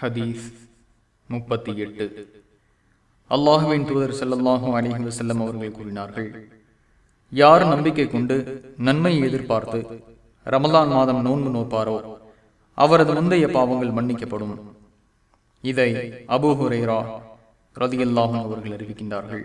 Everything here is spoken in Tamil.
ஹதீஸ் முப்பத்தி எட்டு. அல்லாஹுவின் தூதர் செல்லல்லாஹும் அலிஹி வசல்லம் அவர்கள் கூறினார்கள் யார் நம்பிக்கை கொண்டு நன்மையை எதிர்பார்த்து ரமலான் மாதம் நோன்பு நோப்பாரோ அவரது முந்தைய பாவங்கள் மன்னிக்கப்படும். இதை அபூஹுரேரா ரதியல்லாஹும் அவர்கள் அறிவிக்கின்றார்கள்.